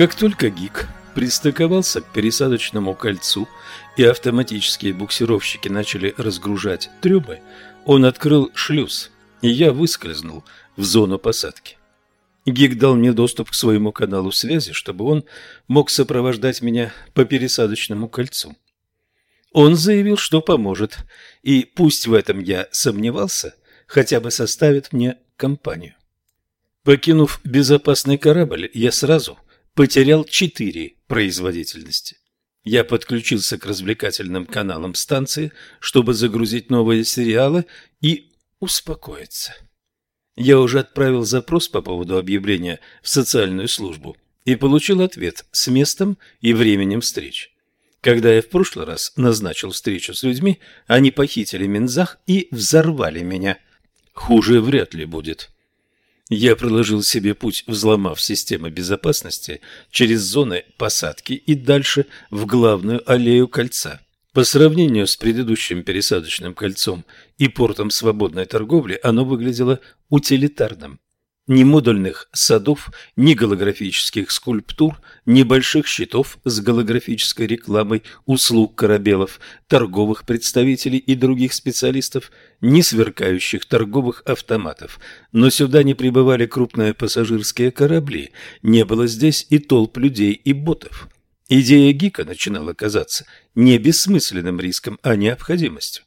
Как только ГИК пристыковался к пересадочному кольцу и автоматические буксировщики начали разгружать трюмы, он открыл шлюз, и я выскользнул в зону посадки. Гик дал мне доступ к своему каналу связи, чтобы он мог сопровождать меня по пересадочному кольцу. Он заявил, что поможет, и пусть в этом я сомневался, хотя бы составит мне компанию. Покинув безопасный корабль, я сразу потерял четыре производительности. Я подключился к развлекательным каналам станции, чтобы загрузить новые сериалы и успокоиться. Я уже отправил запрос по поводу объявления в социальную службу и получил ответ с местом и временем встреч. Когда я в прошлый раз назначил встречу с людьми, они похитили Минзах и взорвали меня. Хуже вряд ли будет. Я проложил себе путь, взломав систему безопасности через зоны посадки и дальше в главную аллею кольца. По сравнению с предыдущим пересадочным кольцом и портом свободной торговли, оно выглядело утилитарным. Ни модульных садов, ни голографических скульптур, ни больших щитов с голографической рекламой услуг корабелов, торговых представителей и других специалистов, ни сверкающих торговых автоматов. Но сюда не прибывали крупные пассажирские корабли, не было здесь и толп людей и ботов. Идея Гика начинала казаться не бессмысленным риском, а необходимостью.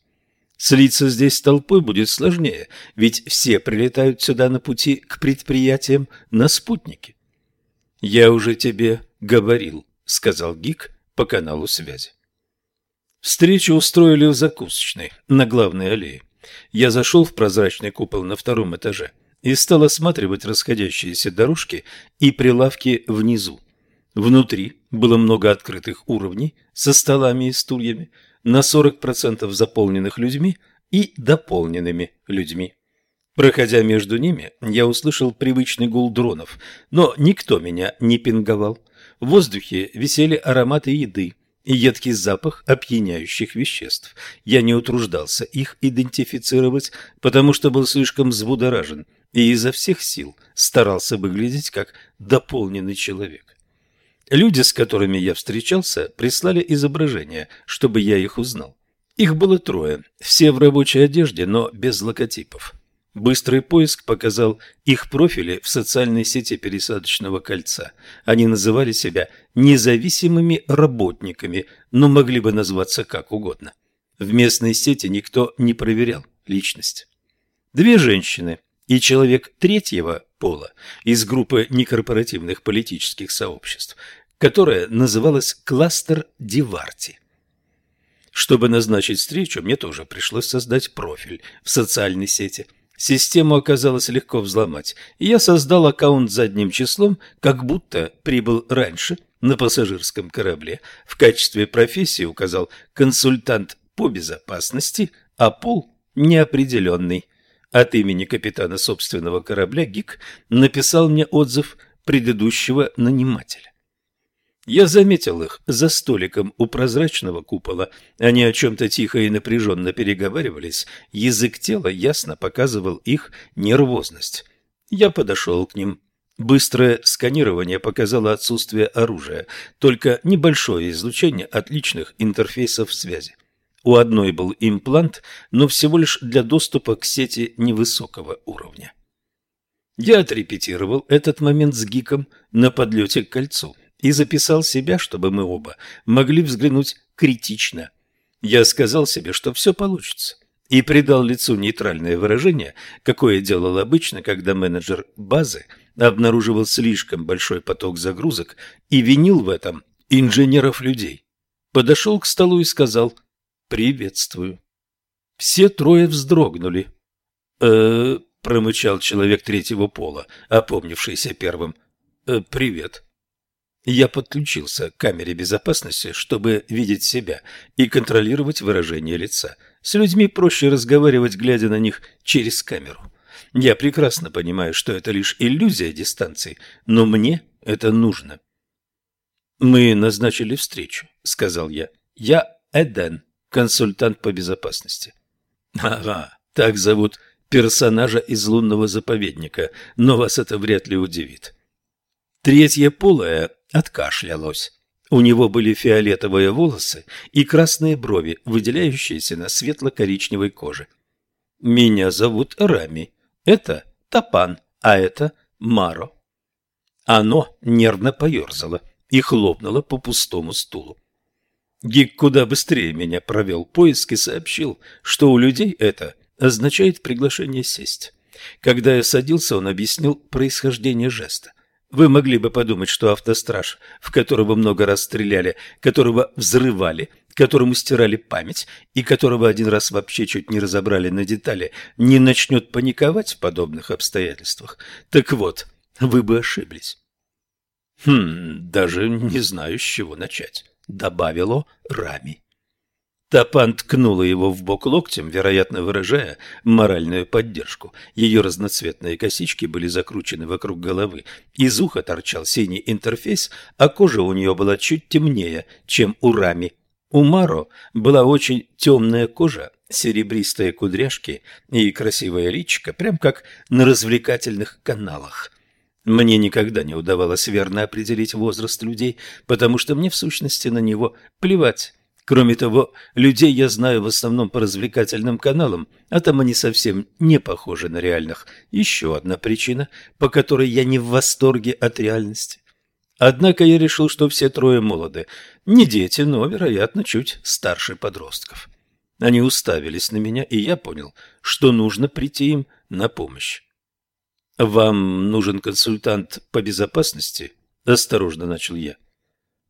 Слиться здесь толпой будет сложнее, ведь все прилетают сюда на пути к предприятиям на спутнике. «Я уже тебе говорил», — сказал Гик по каналу связи. Встречу устроили в закусочной на главной аллее. Я зашел в прозрачный купол на втором этаже и стал осматривать расходящиеся дорожки и прилавки внизу. Внутри было много открытых уровней со столами и стульями, на 40% заполненных людьми и дополненными людьми. Проходя между ними, я услышал привычный гул дронов, но никто меня не пинговал. В воздухе висели ароматы еды и едкий запах опьяняющих веществ. Я не утруждался их идентифицировать, потому что был слишком взбудоражен и изо всех сил старался выглядеть как дополненный человек. Люди, с которыми я встречался, прислали изображения, чтобы я их узнал. Их было трое, все в рабочей одежде, но без логотипов. Быстрый поиск показал их профили в социальной сети пересадочного кольца. Они называли себя независимыми работниками, но могли бы назваться как угодно. В местной сети никто не проверял личность. Две женщины и человек третьего пола из группы некорпоративных политических сообществ, которая называлась «Кластер Диварти». Чтобы назначить встречу, мне тоже пришлось создать профиль в социальной сети. Систему оказалось легко взломать, и я создал аккаунт задним числом, как будто прибыл раньше на пассажирском корабле. В качестве профессии указал консультант по безопасности, а пол неопределенный. От имени капитана собственного корабля Гик написал мне отзыв предыдущего нанимателя. Я заметил их за столиком у прозрачного купола. Они о чем-то тихо и напряженно переговаривались. Язык тела ясно показывал их нервозность. Я подошел к ним. Быстрое сканирование показало отсутствие оружия, только небольшое излучение отличных интерфейсов связи. У одной был имплант, но всего лишь для доступа к сети невысокого уровня. Я отрепетировал этот момент с Гиком на подлете к кольцу и записал себя, чтобы мы оба могли взглянуть критично. Я сказал себе, что все получится, и придал лицу нейтральное выражение, какое делал обычно, когда менеджер базы обнаруживал слишком большой поток загрузок и винил в этом инженеров людей. Подошел к столу и сказал «Приветствую». Все трое вздрогнули. «Э-э», промычал человек третьего пола, опомнившийся первым. «Э, «Привет». Я подключился к камере безопасности, чтобы видеть себя и контролировать выражение лица. С людьми проще разговаривать, глядя на них через камеру. Я прекрасно понимаю, что это лишь иллюзия дистанции, но мне это нужно. «Мы назначили встречу», — сказал я. «Я Эден, консультант по безопасности. Ага, так зовут персонажа из лунного заповедника, но вас это вряд ли удивит. Третья полая откашлялось. У него были фиолетовые волосы и красные брови, выделяющиеся на светло-коричневой коже. «Меня зовут Рами. Это Тапан, а это Маро». Оно нервно поерзало и хлопнуло по пустому стулу. Гик куда быстрее меня провел поиск и сообщил, что у людей это означает приглашение сесть. Когда я садился, он объяснил происхождение жеста. Вы могли бы подумать, что автостраж, в которого много раз стреляли, которого взрывали, которому стирали память и которого один раз вообще чуть не разобрали на детали, не начнет паниковать в подобных обстоятельствах. Так вот, вы бы ошиблись. Хм, даже не знаю, с чего начать добавило Рами. Тапан ткнула его в бок локтем, вероятно, выражая моральную поддержку. Ее разноцветные косички были закручены вокруг головы. Из уха торчал синий интерфейс, а кожа у нее была чуть темнее, чем у Рами. У Маро была очень темная кожа, серебристые кудряшки и красивое личико, прям как на развлекательных каналах. Мне никогда не удавалось верно определить возраст людей, потому что мне в сущности на него плевать. Кроме того, людей я знаю в основном по развлекательным каналам, а там они совсем не похожи на реальных. Еще одна причина, по которой я не в восторге от реальности. Однако я решил, что все трое молоды. Не дети, но, вероятно, чуть старше подростков. Они уставились на меня, и я понял, что нужно прийти им на помощь. «Вам нужен консультант по безопасности?» – осторожно начал я.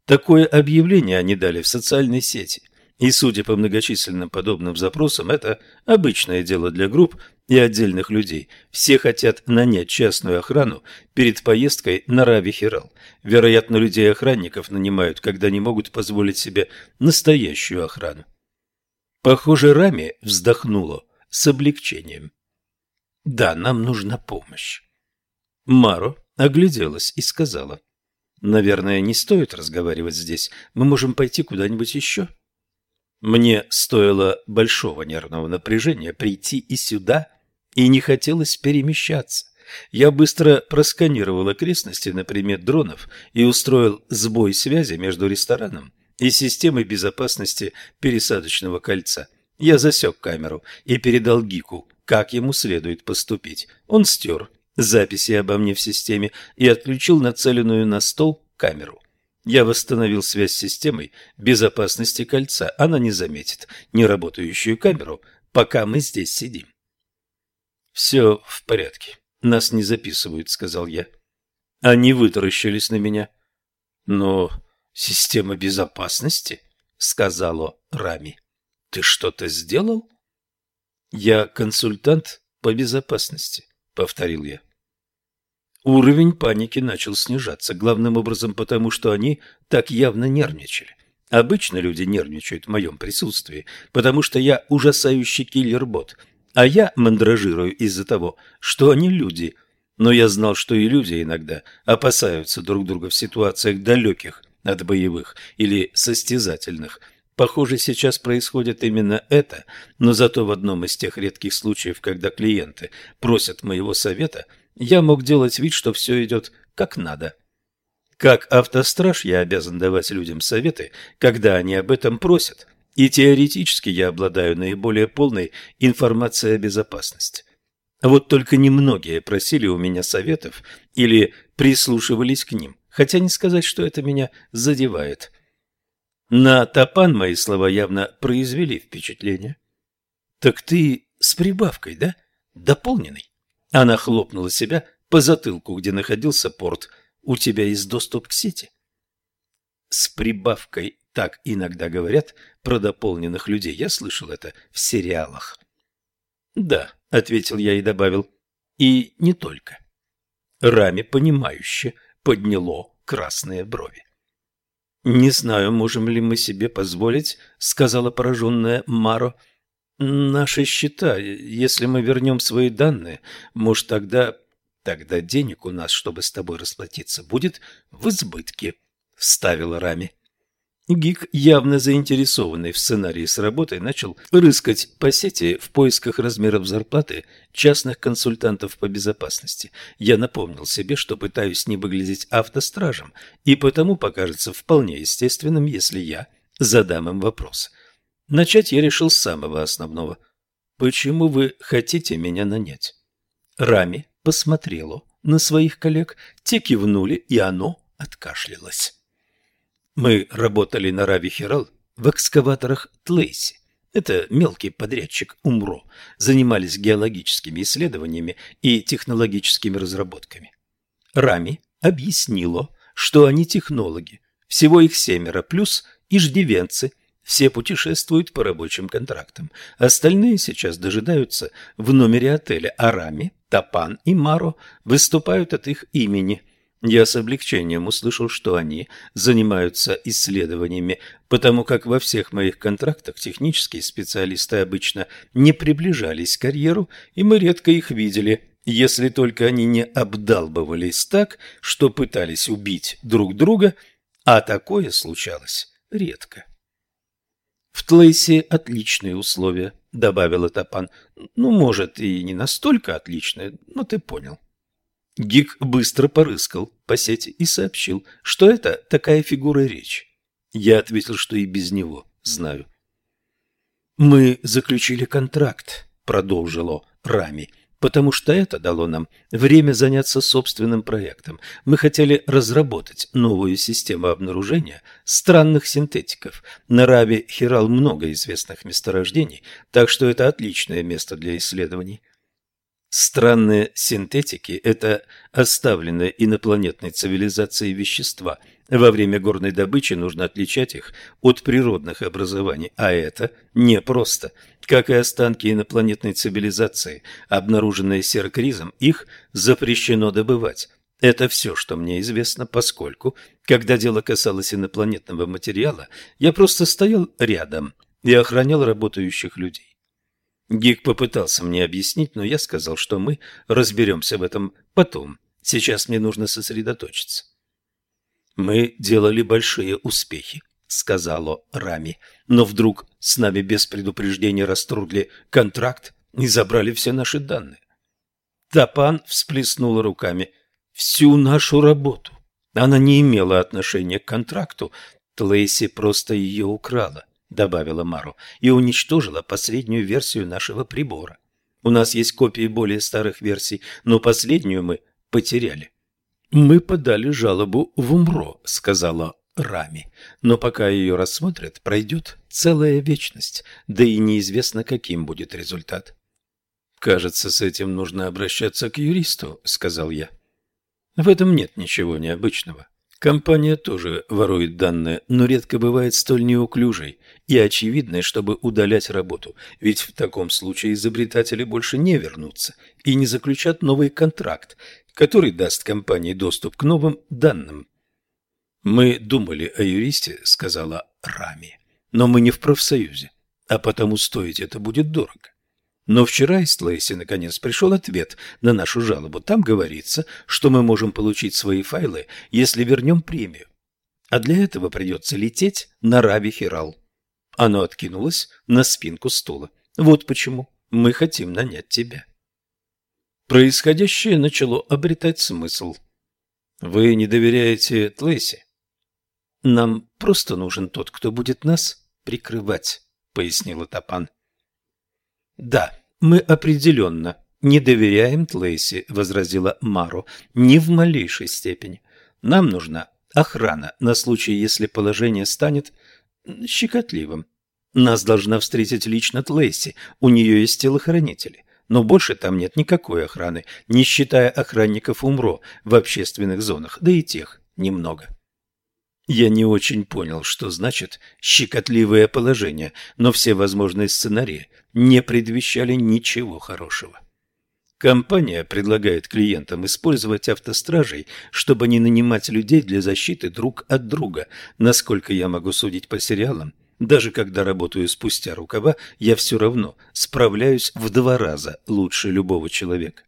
Такое объявление они дали в социальной сети, и, судя по многочисленным подобным запросам, это обычное дело для групп и отдельных людей. Все хотят нанять частную охрану перед поездкой на Рави-Хирал. Вероятно, людей-охранников нанимают, когда не могут позволить себе настоящую охрану. Похоже, Рами вздохнула с облегчением. Да, нам нужна помощь. Маро огляделась и сказала. Наверное, не стоит разговаривать здесь. Мы можем пойти куда-нибудь еще. Мне стоило большого нервного напряжения прийти и сюда, и не хотелось перемещаться. Я быстро просканировал окрестности на предмет дронов и устроил сбой связи между рестораном и системой безопасности пересадочного кольца. Я засек камеру и передал Гику как ему следует поступить. Он стер записи обо мне в системе и отключил нацеленную на стол камеру. Я восстановил связь с системой безопасности кольца. Она не заметит неработающую камеру, пока мы здесь сидим. «Все в порядке. Нас не записывают», — сказал я. Они вытаращились на меня. «Но система безопасности?» — сказала Рами. «Ты что-то сделал?» «Я консультант по безопасности», — повторил я. Уровень паники начал снижаться, главным образом потому, что они так явно нервничали. Обычно люди нервничают в моем присутствии, потому что я ужасающий киллер-бот, а я мандражирую из-за того, что они люди. Но я знал, что и люди иногда опасаются друг друга в ситуациях далеких от боевых или состязательных – Похоже, сейчас происходит именно это, но зато в одном из тех редких случаев, когда клиенты просят моего совета, я мог делать вид, что все идет как надо. Как автостраж я обязан давать людям советы, когда они об этом просят, и теоретически я обладаю наиболее полной информацией о безопасности. Вот только немногие просили у меня советов или прислушивались к ним, хотя не сказать, что это меня задевает. На Тапан мои слова явно произвели впечатление. «Так ты с прибавкой, да? Дополненный?» Она хлопнула себя по затылку, где находился порт. «У тебя есть доступ к сети?» «С прибавкой» так иногда говорят про дополненных людей. Я слышал это в сериалах. «Да», — ответил я и добавил, — «и не только». Раме, понимающе, подняло красные брови. «Не знаю, можем ли мы себе позволить», — сказала пораженная Маро. «Наши счета, если мы вернем свои данные, может, тогда... Тогда денег у нас, чтобы с тобой расплатиться, будет в избытке», — вставила Рами. Гик, явно заинтересованный в сценарии с работой, начал рыскать по сети в поисках размеров зарплаты частных консультантов по безопасности. Я напомнил себе, что пытаюсь не выглядеть автостражем, и потому покажется вполне естественным, если я задам им вопрос. Начать я решил с самого основного. «Почему вы хотите меня нанять?» Рами посмотрело на своих коллег, те кивнули, и оно откашлялось. Мы работали на Рави Хирал в экскаваторах Тлейси. Это мелкий подрядчик Умро. Занимались геологическими исследованиями и технологическими разработками. Рами объяснило, что они технологи. Всего их семеро, плюс иждивенцы. Все путешествуют по рабочим контрактам. Остальные сейчас дожидаются в номере отеля, а Рами, Тапан и Маро выступают от их имени – я с облегчением услышал, что они занимаются исследованиями, потому как во всех моих контрактах технические специалисты обычно не приближались к карьеру, и мы редко их видели, если только они не обдалбывались так, что пытались убить друг друга, а такое случалось редко. В Тлейсе отличные условия, добавила Тапан. Ну, может, и не настолько отличные, но ты понял. Гик быстро порыскал по сети и сообщил, что это такая фигура речи. Я ответил, что и без него знаю. «Мы заключили контракт», — продолжило Рами, «потому что это дало нам время заняться собственным проектом. Мы хотели разработать новую систему обнаружения странных синтетиков. На Раве Хирал много известных месторождений, так что это отличное место для исследований». Странные синтетики – это оставленные инопланетной цивилизацией вещества. Во время горной добычи нужно отличать их от природных образований, а это непросто. Как и останки инопланетной цивилизации, обнаруженные серкризом, их запрещено добывать. Это все, что мне известно, поскольку, когда дело касалось инопланетного материала, я просто стоял рядом и охранял работающих людей. Гик попытался мне объяснить, но я сказал, что мы разберемся в этом потом. Сейчас мне нужно сосредоточиться. Мы делали большие успехи, сказала Рами, но вдруг с нами без предупреждения расторгли контракт и забрали все наши данные. Тапан всплеснула руками. Всю нашу работу. Она не имела отношения к контракту. Тлейси просто ее украла добавила Мару, и уничтожила последнюю версию нашего прибора. У нас есть копии более старых версий, но последнюю мы потеряли. Мы подали жалобу в Умро, сказала Рами, но пока ее рассмотрят, пройдет целая вечность, да и неизвестно, каким будет результат. Кажется, с этим нужно обращаться к юристу, сказал я. В этом нет ничего необычного. Компания тоже ворует данные, но редко бывает столь неуклюжей и очевидной, чтобы удалять работу, ведь в таком случае изобретатели больше не вернутся и не заключат новый контракт, который даст компании доступ к новым данным. «Мы думали о юристе», — сказала Рами, — «но мы не в профсоюзе, а потому стоить это будет дорого. Но вчера из Тлейси наконец пришел ответ на нашу жалобу. Там говорится, что мы можем получить свои файлы, если вернем премию. А для этого придется лететь на Рави Хирал. Оно откинулось на спинку стула. Вот почему мы хотим нанять тебя. Происходящее начало обретать смысл. Вы не доверяете Тлейси? Нам просто нужен тот, кто будет нас прикрывать, пояснила Тапан. «Да, мы определенно не доверяем Тлейси», — возразила Маро, — «ни в малейшей степени. Нам нужна охрана на случай, если положение станет щекотливым. Нас должна встретить лично Тлейси, у нее есть телохранители». Но больше там нет никакой охраны, не считая охранников Умро в общественных зонах, да и тех немного. Я не очень понял, что значит «щекотливое положение», но все возможные сценарии не предвещали ничего хорошего. Компания предлагает клиентам использовать автостражей, чтобы не нанимать людей для защиты друг от друга. Насколько я могу судить по сериалам, даже когда работаю спустя рукава, я все равно справляюсь в два раза лучше любого человека.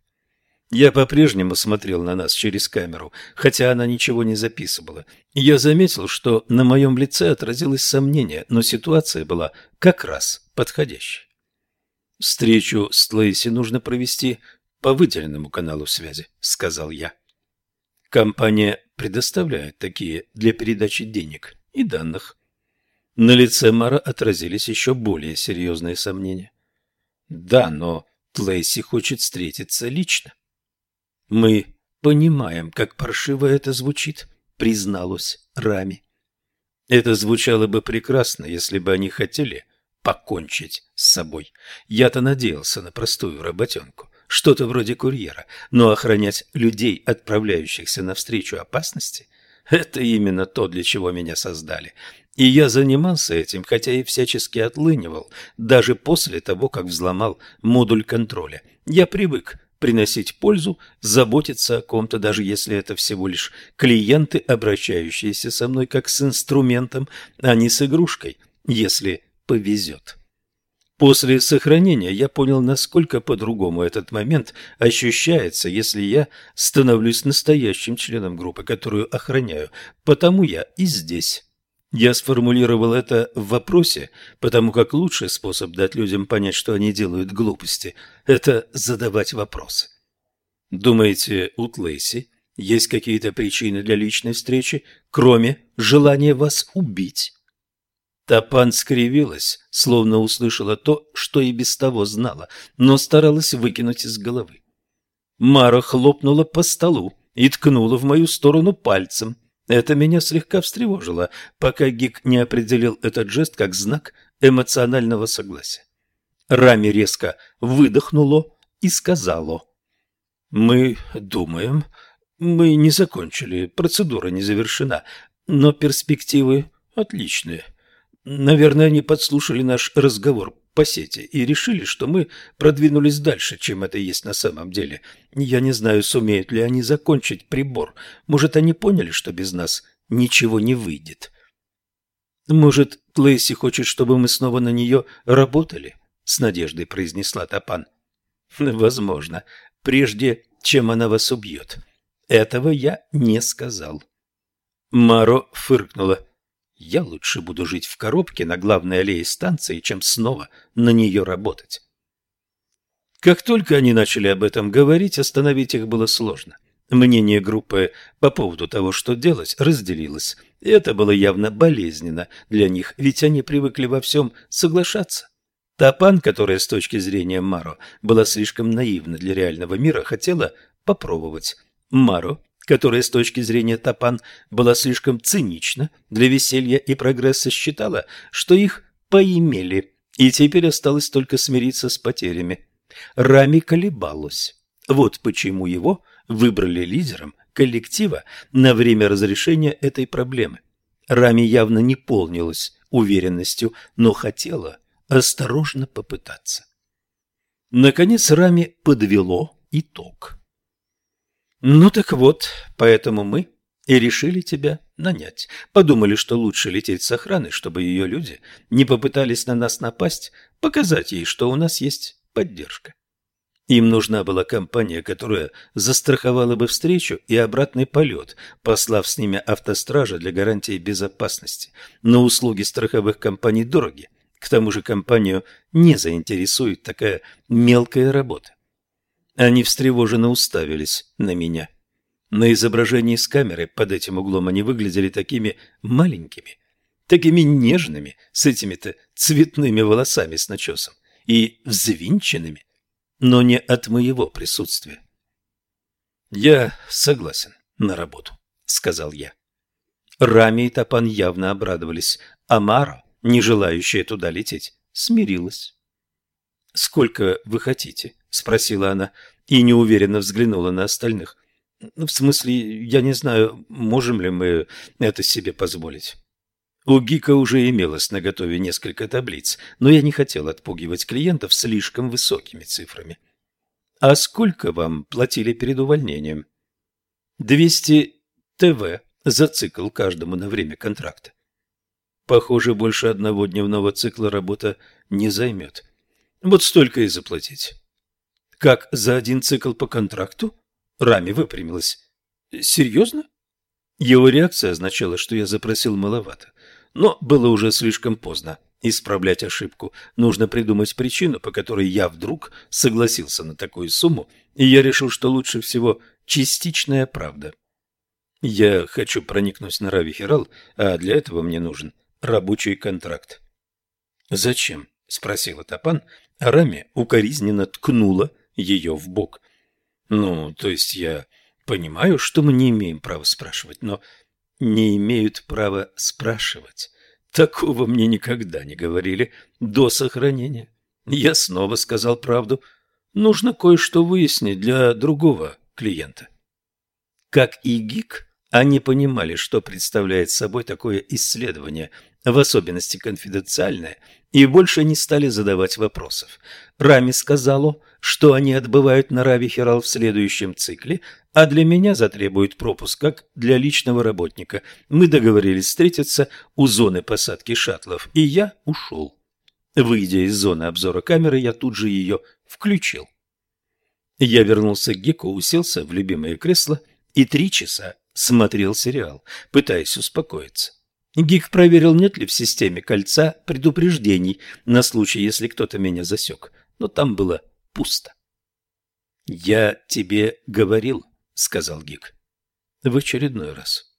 Я по-прежнему смотрел на нас через камеру, хотя она ничего не записывала. Я заметил, что на моем лице отразилось сомнение, но ситуация была как раз подходящей. «Встречу с Лейси нужно провести по выделенному каналу связи», — сказал я. Компания предоставляет такие для передачи денег и данных. На лице Мара отразились еще более серьезные сомнения. Да, но Тлейси хочет встретиться лично. Мы понимаем, как паршиво это звучит, призналась Рами. Это звучало бы прекрасно, если бы они хотели покончить с собой. Я-то надеялся на простую работенку, что-то вроде курьера, но охранять людей, отправляющихся навстречу опасности, это именно то, для чего меня создали. И я занимался этим, хотя и всячески отлынивал, даже после того, как взломал модуль контроля. Я привык приносить пользу, заботиться о ком-то, даже если это всего лишь клиенты, обращающиеся со мной как с инструментом, а не с игрушкой, если повезет. После сохранения я понял, насколько по-другому этот момент ощущается, если я становлюсь настоящим членом группы, которую охраняю, потому я и здесь. Я сформулировал это в вопросе, потому как лучший способ дать людям понять, что они делают глупости, это задавать вопросы. Думаете, у Тлейси есть какие-то причины для личной встречи, кроме желания вас убить? Тапан скривилась, словно услышала то, что и без того знала, но старалась выкинуть из головы. Мара хлопнула по столу и ткнула в мою сторону пальцем. Это меня слегка встревожило, пока Гик не определил этот жест как знак эмоционального согласия. Рами резко выдохнуло и сказало. «Мы думаем, мы не закончили, процедура не завершена, но перспективы отличные. Наверное, они подслушали наш разговор по сети и решили, что мы продвинулись дальше, чем это есть на самом деле. Я не знаю, сумеют ли они закончить прибор. Может, они поняли, что без нас ничего не выйдет. Может, Лейси хочет, чтобы мы снова на нее работали? С надеждой произнесла Тапан. Возможно, прежде чем она вас убьет. Этого я не сказал. Маро фыркнула. Я лучше буду жить в коробке на главной аллее станции, чем снова на нее работать. Как только они начали об этом говорить, остановить их было сложно. Мнение группы по поводу того, что делать, разделилось, и это было явно болезненно для них, ведь они привыкли во всем соглашаться. Тапан, которая с точки зрения Маро была слишком наивна для реального мира, хотела попробовать. Маро которая с точки зрения Тапан была слишком цинична для веселья и прогресса, считала, что их поимели, и теперь осталось только смириться с потерями. Рами колебалась. Вот почему его выбрали лидером коллектива на время разрешения этой проблемы. Рами явно не полнилась уверенностью, но хотела осторожно попытаться. Наконец Рами подвело итог. Ну так вот, поэтому мы и решили тебя нанять. Подумали, что лучше лететь с охраной, чтобы ее люди не попытались на нас напасть, показать ей, что у нас есть поддержка. Им нужна была компания, которая застраховала бы встречу и обратный полет, послав с ними автостража для гарантии безопасности. Но услуги страховых компаний дороги. К тому же компанию не заинтересует такая мелкая работа. Они встревоженно уставились на меня. На изображении с камеры под этим углом они выглядели такими маленькими, такими нежными, с этими-то цветными волосами с начесом и взвинченными, но не от моего присутствия. «Я согласен на работу», — сказал я. Рами и Тапан явно обрадовались, а Мара, не желающая туда лететь, смирилась. «Сколько вы хотите?» — спросила она и неуверенно взглянула на остальных. «В смысле, я не знаю, можем ли мы это себе позволить?» У Гика уже имелось на готове несколько таблиц, но я не хотел отпугивать клиентов слишком высокими цифрами. «А сколько вам платили перед увольнением?» «200 ТВ за цикл каждому на время контракта». Похоже, больше одного дневного цикла работа не займет. Вот столько и заплатить. Как за один цикл по контракту? Рами выпрямилась. «Серьезно?» Его реакция означала, что я запросил маловато. Но было уже слишком поздно исправлять ошибку. Нужно придумать причину, по которой я вдруг согласился на такую сумму, и я решил, что лучше всего частичная правда. Я хочу проникнуть на Рави Хирал, а для этого мне нужен рабочий контракт. «Зачем?» – спросила Тапан, а Рами укоризненно ткнула ее в бок. «Ну, то есть я понимаю, что мы не имеем права спрашивать, но не имеют права спрашивать. Такого мне никогда не говорили до сохранения. Я снова сказал правду. Нужно кое-что выяснить для другого клиента. Как и ГИК, они понимали, что представляет собой такое исследование, в особенности конфиденциальное, и больше не стали задавать вопросов. Рами сказала, что они отбывают на Рави Херал в следующем цикле, а для меня затребуют пропуск как для личного работника. Мы договорились встретиться у зоны посадки шаттлов, и я ушел. Выйдя из зоны обзора камеры, я тут же ее включил. Я вернулся к Геку, уселся в любимое кресло и три часа смотрел сериал, пытаясь успокоиться. Гик проверил, нет ли в системе кольца предупреждений на случай, если кто-то меня засек, но там было пусто. «Я тебе говорил», — сказал Гик. В очередной раз.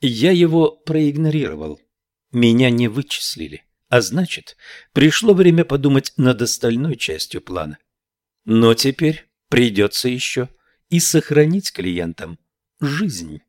Я его проигнорировал. Меня не вычислили, а значит, пришло время подумать над остальной частью плана. Но теперь придется еще и сохранить клиентам жизнь.